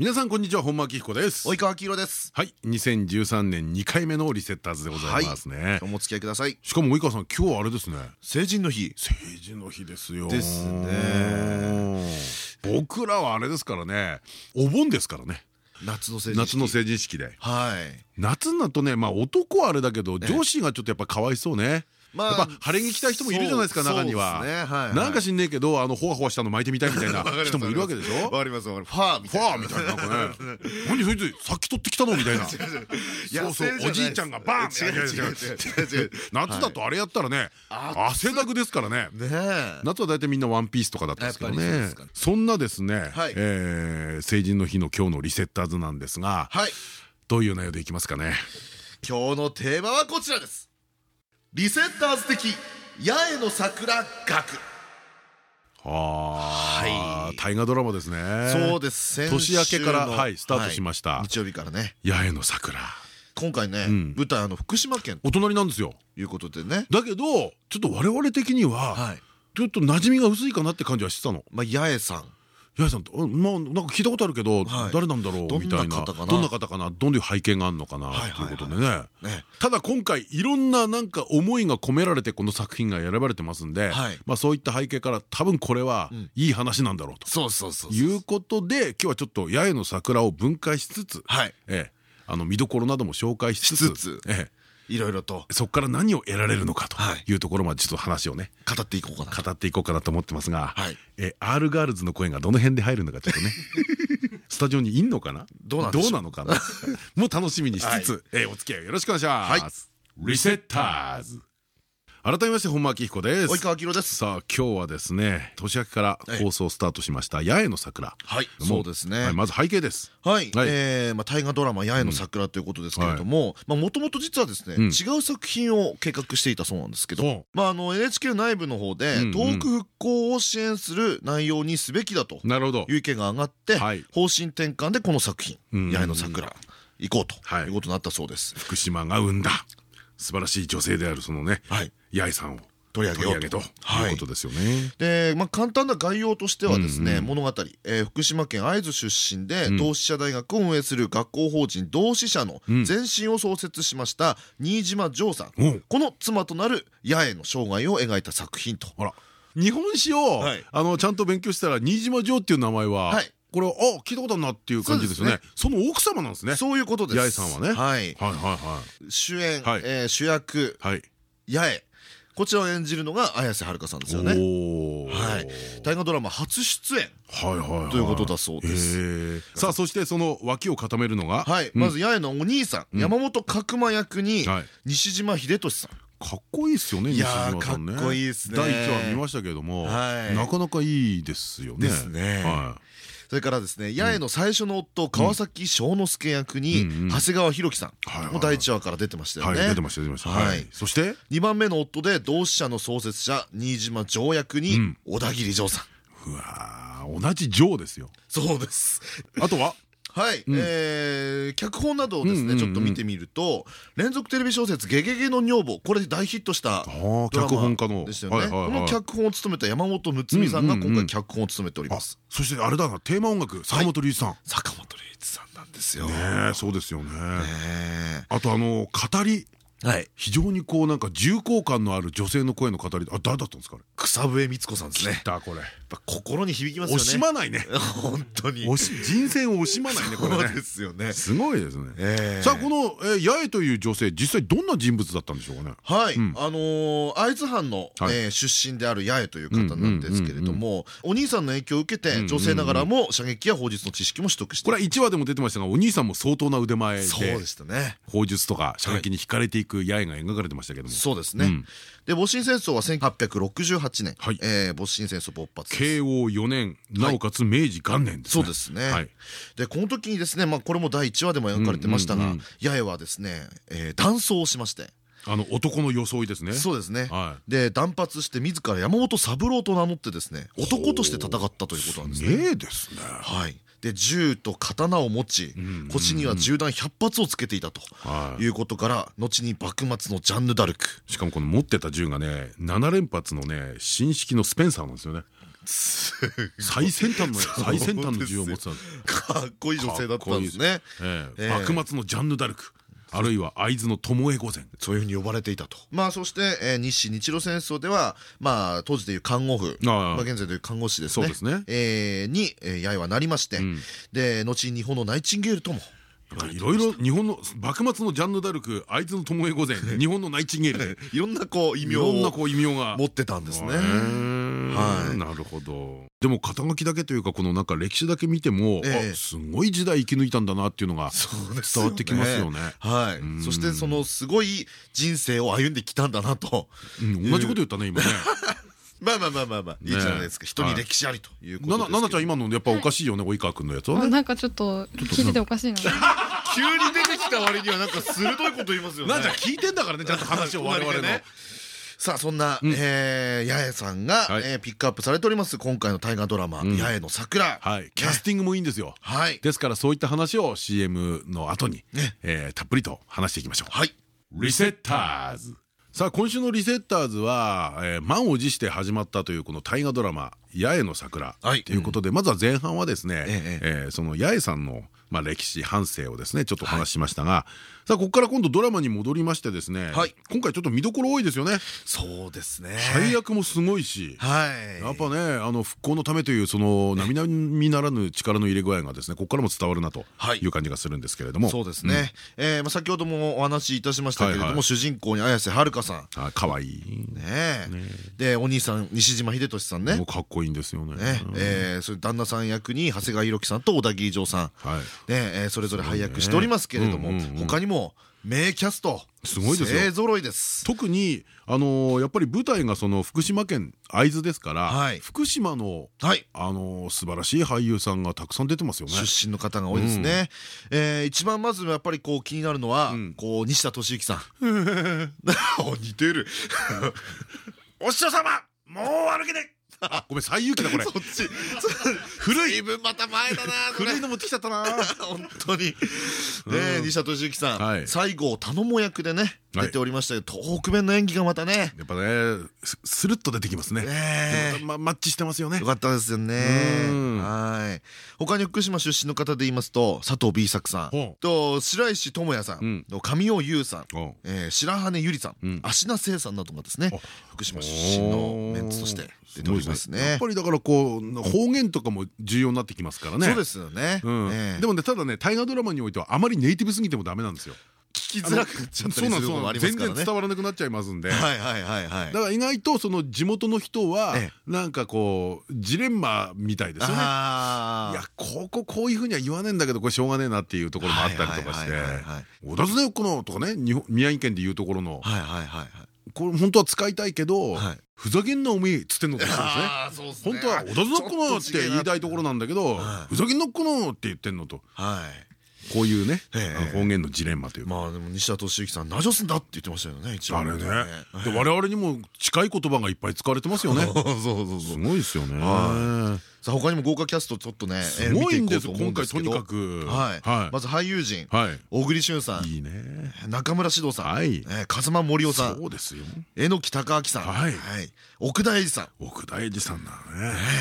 皆さんこんにちは本間明彦です。及川明宏です。はい。2013年2回目のリセッターズでございますね、今日もお付き合いください。しかも及川さん今日はあれですね。成人の日。成人の日ですよ。ですね。僕らはあれですからね。お盆ですからね。夏の成人夏の成人式で。はい。夏になるとねまあ男はあれだけど女子がちょっとやっぱかわいそうねやっぱ晴れ着着たい人もいるじゃないですか中には。なんか知んねえけどあのほわほわしたの巻いてみたいみたいな人もいるわけでしょ？わかります。わかります。ファーみファーみたいななんかね。何そいつさっき取ってきたの？みたいな。そうそうおじいちゃんがバーン違う違う違う夏だとあれやったらね汗だくですからね。夏は大体みんなワンピースとかだったんですけどね。そんなですね成人の日の今日のリセッターズなんですがどういう内容でいきますかね？今日のテーマはこちらですリセッターズ的八重の桜学。はい。大河ドラマですね。そうです。年明けからはいスタートしました。日曜日からね。八重の桜。今回ね舞台あの福島県お隣なんですよ。いうことでね。だけどちょっと我々的にはちょっと馴染みが薄いかなって感じはしてたの。まあ八重さん八重さんとまあなんか聞いたことあるけど誰なんだろうみたいな。どんな方かな？どんな背景があるのかな？ということでね。ただ今回いろんななんか思いが込められてこの作品が選ばれてますんでまあそういった背景から多分これはいい話なんだろうと。いうことで今日はちょっと八重の桜を分解しつつあの見どころなども紹介しつついろいろと。そこから何を得られるのかとい。うところまでちょっと話をね語っていこうかな。語っていこうかなと思ってますが R ガールズの声がどの辺で入るのかちょっとね。スタジオにいんのかな？どうなのかな？もう楽しみにしつつお付き合いよろしくお願いします。リセッターズ改めまして本間明彦です。及川明です。さあ今日はですね年明けから放送スタートしました八重の桜。はいそうですね。まず背景です。はい。えまあ大河ドラマ八重の桜ということですけれどもまあもともと実はですね違う作品を計画していたそうなんですけどまああの NHK 内部の方で東北復興を支援する内容にすべきだという意見が上がって方針転換でこの作品八重の桜行こうとい。うことになったそうです。福島が生んだ素晴らしい女性であるそのね八重さんを取り上げようということですよね。で、まあ簡単な概要としてはですね、物語、え福島県会津出身で同志社大学を運営する学校法人同志社の前身を創設しました新島城さん、この妻となる八重の生涯を描いた作品と。日本史をあのちゃんと勉強したら新島城っていう名前は。これあ聞いたことあるなっていう感じですよね。その奥様なんですね。そういうことです。八重さんはね。はいはいはいはい。主演主役八重こちらを演じるのが綾瀬はるかさんですよね。はい。大河ドラマ初出演。ということだそうです。さあそしてその脇を固めるのが、はい。まず八重のお兄さん山本角馬役に西島秀俊さん。かっこいいですよね。西島さんね。かっこいいですね。第一話見ましたけども、なかなかいいですよね。ですね。はい。それからですね八重の最初の夫川崎翔之介役に長谷川博己さん。も第一話から出てましたよね。出てました出てました。はい。そして？2番目の夫で同志社の創設者新島条役に小田切丈さん。うわ同じ丈ですよ。そうです。あとは？はい、え脚本などをですねちょっと見てみると連続テレビ小説「ゲゲゲの女房」これ大ヒットしたドラマですよね。この脚本を務めた山本睦美さんが今回脚本を務めております。そしてあれだなテーマ音楽坂本龍一さん。坂本龍一さんなんですよ。ねそうですよね。あとあの語り。非常にこうなんか重厚感のある女性の声の語り。あ誰だったんですか草笛光子さんですね。だこれ。心に響きますよね。惜しまないね。本当に。人生を惜しまないねこれですよね。すごいですね。さあこの八重という女性実際どんな人物だったんでしょうかね。はい。あの会津藩の出身である八重という方なんですけれどもお兄さんの影響を受けて女性ながらも射撃や砲術の知識も取得して。これは1話でも出てましたがお兄さんも相当な腕前でそうでしたね。砲術とか射撃に惹かれていくく八重が描かれてましたけども。そうですね。で戊辰戦争は1868年戊辰戦争勃発慶応4年なおかつ明治元年そうですねでこの時にですねこれも第1話でも描かれてましたが八重はですね断層をしましてあの男の装いですね。そうですね。で断髪して自ら山本三郎と名乗ってですね、男として戦ったということなんですね。ねですね。はい。で銃と刀を持ち腰には銃弾100発をつけていたとい。うことから後に幕末のジャンヌ・ダルク。しかもこの持ってた銃がね7連発のね新式のスペンサーなんですよね。最先端の最先端の銃を持ってたかっこいい女性だったんですね。幕末のジャンヌ・ダルクあるいは会津の巴御前。そういうふうに呼ばれていたと。まあそして、えー、日清日露戦争ではまあ当時でいう看護婦。まあ現在でいう看護師ですね。そうですね、えー、に、えー、八重はなりまして、うん、で後に日本のナイチンゲールともいろいろ日本の幕末のジャンヌ・ダルク会津の巴御前 日本のナイチンゲール いろんなこう異名を持ってたんですね。はい、なるほど。でも肩書きだけというかこのなんか歴史だけ見てもすごい時代生き抜いたんだなっていうのが伝わってきますよね。はい。そしてそのすごい人生を歩んできたんだなと。同じこと言ったね今ね。まあまあまあまあまあいいじゃないですか人に歴史ありということですななちゃん今のやっぱおかしいよね及川君のやつはなんかちょっと聞いてておかしいな。急に出てきた割にはなんか鋭いこと言いますよね。なちゃん聞いてんだからねちゃんと話を我々の。さあそんな八重さんがピックアップされております今回の大河ドラマ「八重の桜」キャスティングもいいんですよ。ですからそういった話を CM の後にたっぷりと話していきましょう。はい。リセッターズさあ今週のリセッターズは、えー、満を持して始まったというこの大河ドラマ「八重の桜」ということで、まずは前半はですね、えー、その八重さんのまあ歴史半生をですねちょっとお話ししましたが、さあここから今度ドラマに戻りましてですね、はい、今回ちょっと見どころ多いですよね。そうですね。配役もすごいし、はい、やっぱねあの復興のためというその並々ならぬ力の入れ具合がですねここからも伝わるなとい。う感じがするんですけれども。そうですね、うえま先ほどもお話しいたしましたけれども主人公に綾瀬はるかさん。かわいい。ねでお兄さん西島秀俊さんね。もうかっこいいんですよね。えそれ旦那さん役に長谷川博己さんと小田切丈さん。ねそれぞれ配役しておりますけれども他にも名キャスト。すごいですよ。勢揃いです。特にあのやっぱり舞台がその福島県会津ですから、はい、福島の、はい、あの素晴らしい俳優さんがたくさん出てますよね。出身の方が多いですね、うん、えー、一番まずやっぱりこう気になるのは、うん、こう西田敏行さん。似てる。お師匠様もう歩けねごめん最有機だこれ。そっち。古い。分また前だな古いの持ってきちゃったな。本当に。ね西田敏行さん。西郷頼母役でね出ておりましたけど東北弁の演技がまたね。やっぱねスルッと出てきますね。マッチしてますよね。よかったですよね。はい。他に福島出身の方で言いますと佐藤 B 作さん。と白石智也さん。上尾優さん。白羽ゆりさん。芦名聖さんなどがですね福島出身のメンツとして出ておりますね。やっぱりだからこう方言とかも重要になってきますからねそうですよね。でもねただね大河ドラマにおいてはあまりネイティブすぎてもダメなんですよ聞きづらくなっちゃったりするのもありますからね。全然伝わらなくなっちゃいますんで。だから意外とその地元の人はなんかこうジレンマみたいですよね。いやこここういうふうには言わねえんだけどこれしょうがねえなっていうところもあったりとかして「小田津ねこの」とかね宮城県でいうところのこれ本当は使いたいけどふざけんなおめえっつってんのと一緒ですね。本当は「小田津のっこの」って言いたいところなんだけど「ふざけんなっこの」って言ってんのと。はいこういうね方言のジレンマというまあでも西田敏行さん「なじょすんだ」って言ってましたよね一応。あれね。で我々にも近い言葉がいっぱい使われてますよね。そうそうそうすごいですよねさあ他にも豪華キャストちょっとねすごいんです。今回とにかく。まず俳優陣。小栗旬さん。いいね。中村獅童さん。風間森夫さん。そうですよ。榎木隆明さん。奥田英二さん。奥田英二さんだね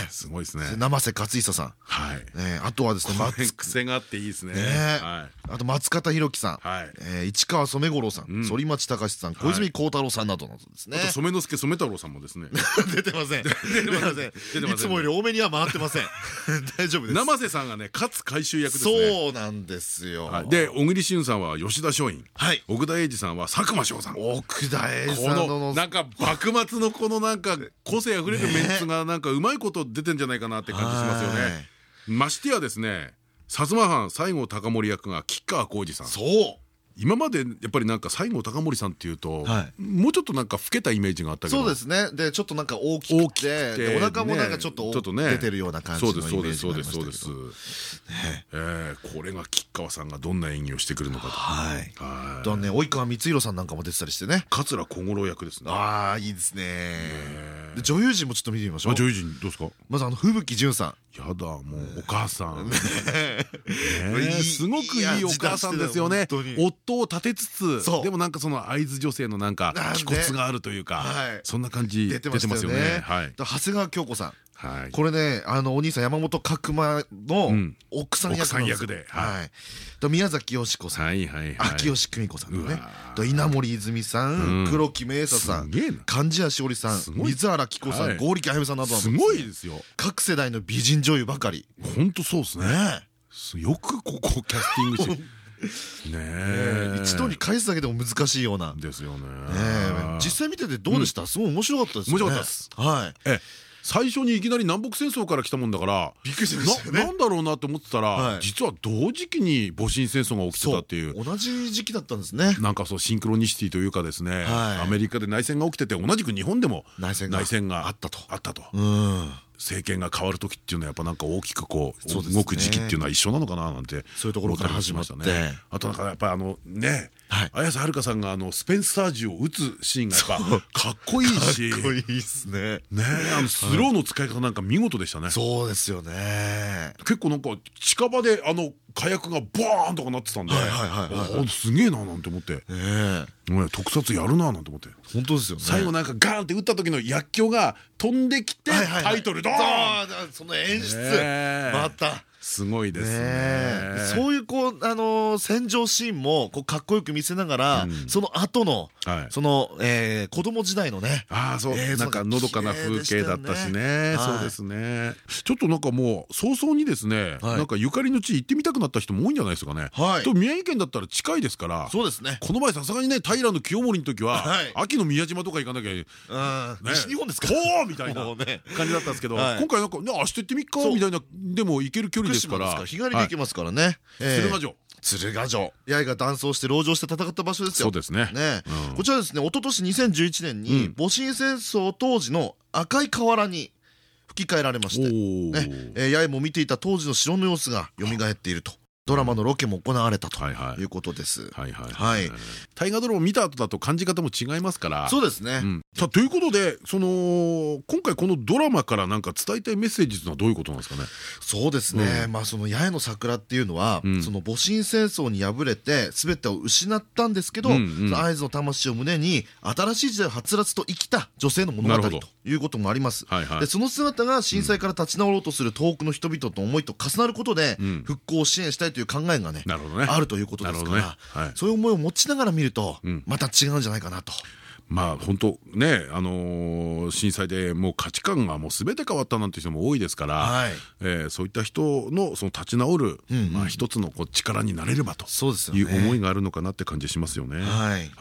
すごいですね。生瀬勝久さん。はい。あとはですね癖があっていいですね。あと松方弘樹さん。市川染五郎さん。反町隆史さん。小泉孝太郎さんなどなどですね。あと染之助染太郎さんもですね。出てません。出てません。いつもより多めには回ってません。大丈夫です。生瀬さんがね勝回収役ですね。そうなんですよ。で小栗旬さんは吉田松陰。奥田英二さんは佐久間翔さん。奥田英二さんのなんか幕末のこのなんか個性あふれるメンツがなんかうまいこと出てんじゃないかなって感じしますよね。ましてやですね薩摩藩西郷隆盛役が吉川晃司さん。そう今までやっぱりなんか西郷隆盛さんっていうともうちょっとなんか老けたイメージがあったけど。そうですね。でちょっとなんか大きくてお腹もなんかちょっと出てるような感じのイメージがありましたけど。そうですそうです。これが吉川さんがどんな演技をしてくるのかと。はい。とね及川光弘さんなんかも出てたりしてね。桂小五郎役ですねああいいですね。女優陣もちょっと見てみましょう。女優陣どうですか？まずあの吹雪純さん。やだもうお母さん。すごくいいお母さんですよね。夫を立てつつでもなんかその会津女性のなんか気骨があるというかそんな感じ出てますよね。長谷川京子さん。これねあのお兄さん山本角間の奥さん役で宮崎美子さん。秋吉久美子さんのね稲森泉さん黒木明沙さん貫地谷しおりさん水原希子さん剛力あやめさんなどすごいですよ。各世代の美人女優ばかり。本当そうですね。よくここキャスティングして ね一度に返すだけでも難しいような。ですよね。実際見ててどうでした？すごい面白かったです面白かったです。はい。最初にいきなり南北戦争から来たもんだからびっくりしましたね。なんだろうなと思ってたら実は同時期に戊辰戦争が起きてたっていう。同じ時期だったんですね。なんかそうシンクロニシティというかですね。アメリカで内戦が起きてて同じく日本でも内戦が。あったと。あったと政権が変わる時っていうのはやっぱなんか大きくこう動く時期っていうのは一緒なのかななんてそういうところから始まったね。あとなんかやっぱりあのね綾瀬はるかさんがあのスペンサージを打つシーンがやっぱかっこいいし。かっこいいっすね。ねあのスローの使い方なんか見事でしたね。そうですよね。結構なんか近場であの火薬がボーンとかなってたんですげえななんて思って。特撮やるななんて思って。本当ですよ最後なんかガーンって撃った時の薬莢が飛んできてタイトルドーン。その演出。またすごいですね。そういうこうあの戦場シーンもこうかっこよく見せながらその後のその子供時代のねああそうなんかのどかな風景だったしね。そうですね。ちょっとなんかもう早々にですねなんかゆかりの地行ってみたくなった人も多いんじゃないですかね。と宮城県だったら近いですからそうですね。この前さすがにね平清盛の時は秋の宮島とか行かなきゃ西日本ですかほうみたいな感じだったんですけど今回なんか明日行ってみっかみたいなでも行ける距離ですか？ら日帰りで行けますからね。鶴ヶ城。鶴ヶ城。八重が断層して籠城して戦った場所ですよ。そうですね。こちらですね一昨年2011年に戊辰戦争当時の赤い瓦に吹き替えられまして。ね。八重も見ていた当時の城の様子が蘇っているとドラマのロケも行われたということです。はい大河ドラマ見た後だと感じ方も違いますから。そうですね。さあということでその今回このドラマからなんか伝えたいメッセージというのはどういうことなんですかね？そうですね。まあその八重の桜っていうのはその戊辰戦争に敗れて全てを失ったんですけど、会津の魂を胸に新しい時代をはつらつと生きた女性の物語ということもあります。でその姿が震災から立ち直ろうとする東北の人々の思いと重なることで復興を支援したいという考えがねあるということですからそういう思いを持ちながら見るとまた違うんじゃないかなと。まあ本当ねあの震災でもう価値観がもう全て変わったなんて人も多いですから、はえそういった人のその立ち直るまあ一つのこう力になれればという思いがあるのかなって感じしますよね。はい。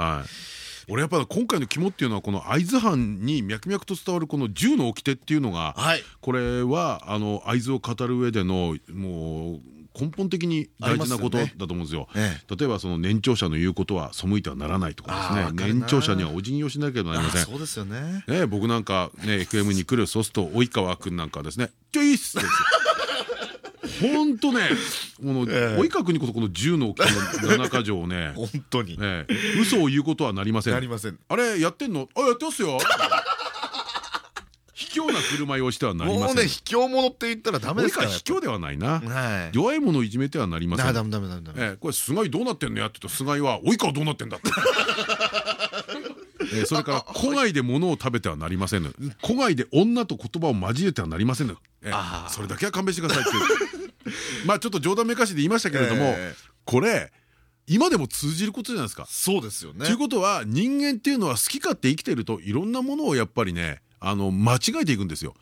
俺やっぱ今回の肝っていうのはこの会津藩に脈々と伝わるこの銃の掟っていうのが、これはあの会津を語る上でのもう根本的に大事なことだと思うんですよ。例えばその年長者の言うことは背いてはならないとかですね年長者にはお辞儀をしなければなりません。そうですよねね僕なんかね FM に来るそうすると及川君なんかですね「ちょいっす!」です 本当ね、この及川君にこそこの銃の七か条をね、本当に、嘘を言うことはなりません。なりません。あれやってんの？あやってますよ。卑怯な振る舞いをしてはなりません。もうね卑怯者って言ったらダメですから。卑怯ではないな。弱い者をいじめてはなりません。ダメダメダメダメ。これ菅井どうなってんのやって言うと菅井は及川どうなってんだって。それから 古外で物を食べてはなりません古外で女と言葉を交えてはなりませんそれだけは勘弁してくださいって まあちょっと冗談めかしで言いましたけれどもこれ今でも通じることじゃないですか。そうですよね。ということは人間っていうのは好き勝手生きてるといろんなものをやっぱりねあの間違えていくんですよ。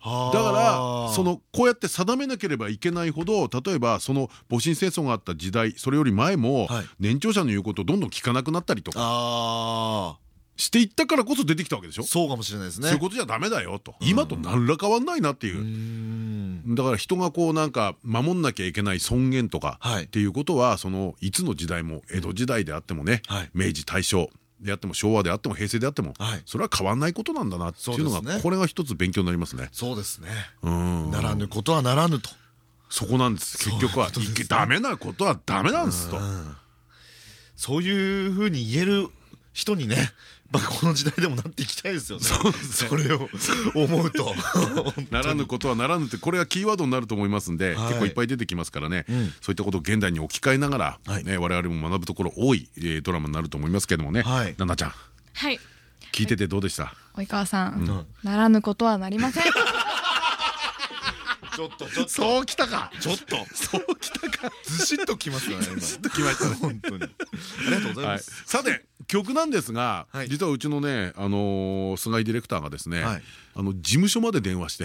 だからそのこうやって定めなければいけないほど例えばその戊辰戦争があった時代それより前も年長者の言うことをどんどん聞かなくなったりとか。していったからこそ出てきたわけでしょ？そうかもしれないですね。そういうことじゃダメだよと。今と何ら変わんないなっていう。だから人がこうなんか守んなきゃいけない尊厳とかっていうことはそのいつの時代も江戸時代であってもね明治大正であっても昭和であっても平成であってもそれは変わんないことなんだなっていうのがこれが一つ勉強になりますね。そうですね。ならぬことはならぬと。そこなんです。結局はダメなことはダメなんですと。そういうふうに言える人にねまあこの時代でもなっていきたいですよね。それを思うと。ならぬことはならぬってこれがキーワードになると思いますんで結構いっぱい出てきますからね。そういったことを現代に置き換えながらね我々も学ぶところ多いドラマになると思いますけどもね。奈々ちゃん。はい。聞いててどうでした？及川さん。ならぬことはなりません。ちょっとちょっと。そうきたか。ちょっと。そうきたか。ずしっときますよねずしっときましたね。本当に。ありがとうございます。さて曲なんですが実はうちのねあの菅井ディレクターがですねあの事務所まで電話して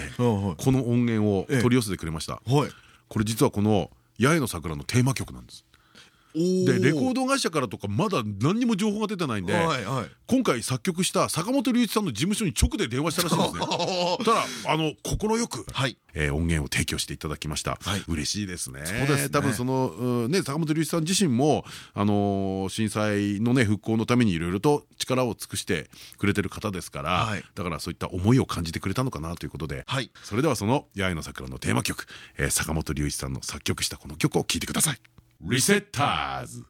この音源を取り寄せてくれました。これ実はこの「八重の桜」のテーマ曲なんですでレコード会社からとかまだ何にも情報が出てないんで今回作曲した坂本龍一さんの事務所に直で電話したらしいんですね。ただあの快く音源を提供していただきました。嬉しいですね。多分そのね坂本龍一さん自身もあの震災のね復興のためにいろいろと力を尽くしてくれてる方ですからだからそういった思いを感じてくれたのかなということでそれではその「八重の桜」のテーマ曲坂本龍一さんの作曲したこの曲を聴いてください。リセッターズ。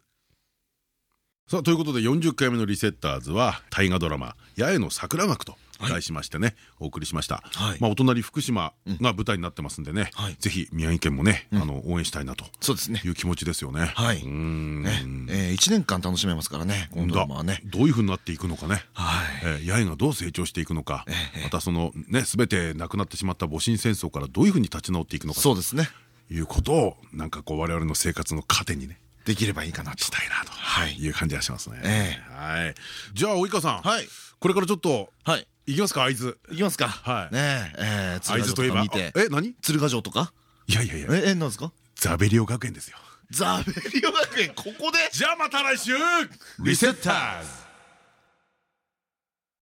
さあということで40回目のリセッターズは大河ドラマ「八重の桜学」と題しましてねお送りしました。まあお隣福島が舞台になってますんでねぜひ宮城県もねあの応援したいなとそうですね。いう気持ちですよね。はい。1年間楽しめますからねこのドラマはね。どういうふうになっていくのかね。八重がどう成長していくのか。またそのね全てなくなってしまった戊辰戦争からどういうふうに立ち直っていくのか。そうですねいうことをなんかこう我々の生活の糧にねできればいいかなしたいなと。い。う感じがしますね。はい。じゃあ及川さん。これからちょっとい。きますか会津。いきますか。はい。ねえ会津といえば。え何？鶴ヶ城とか？いやいやいや。えなんですか？ザベリオ学園ですよ。ザベリオ学園ここで？じゃあまた来週。リセッターズ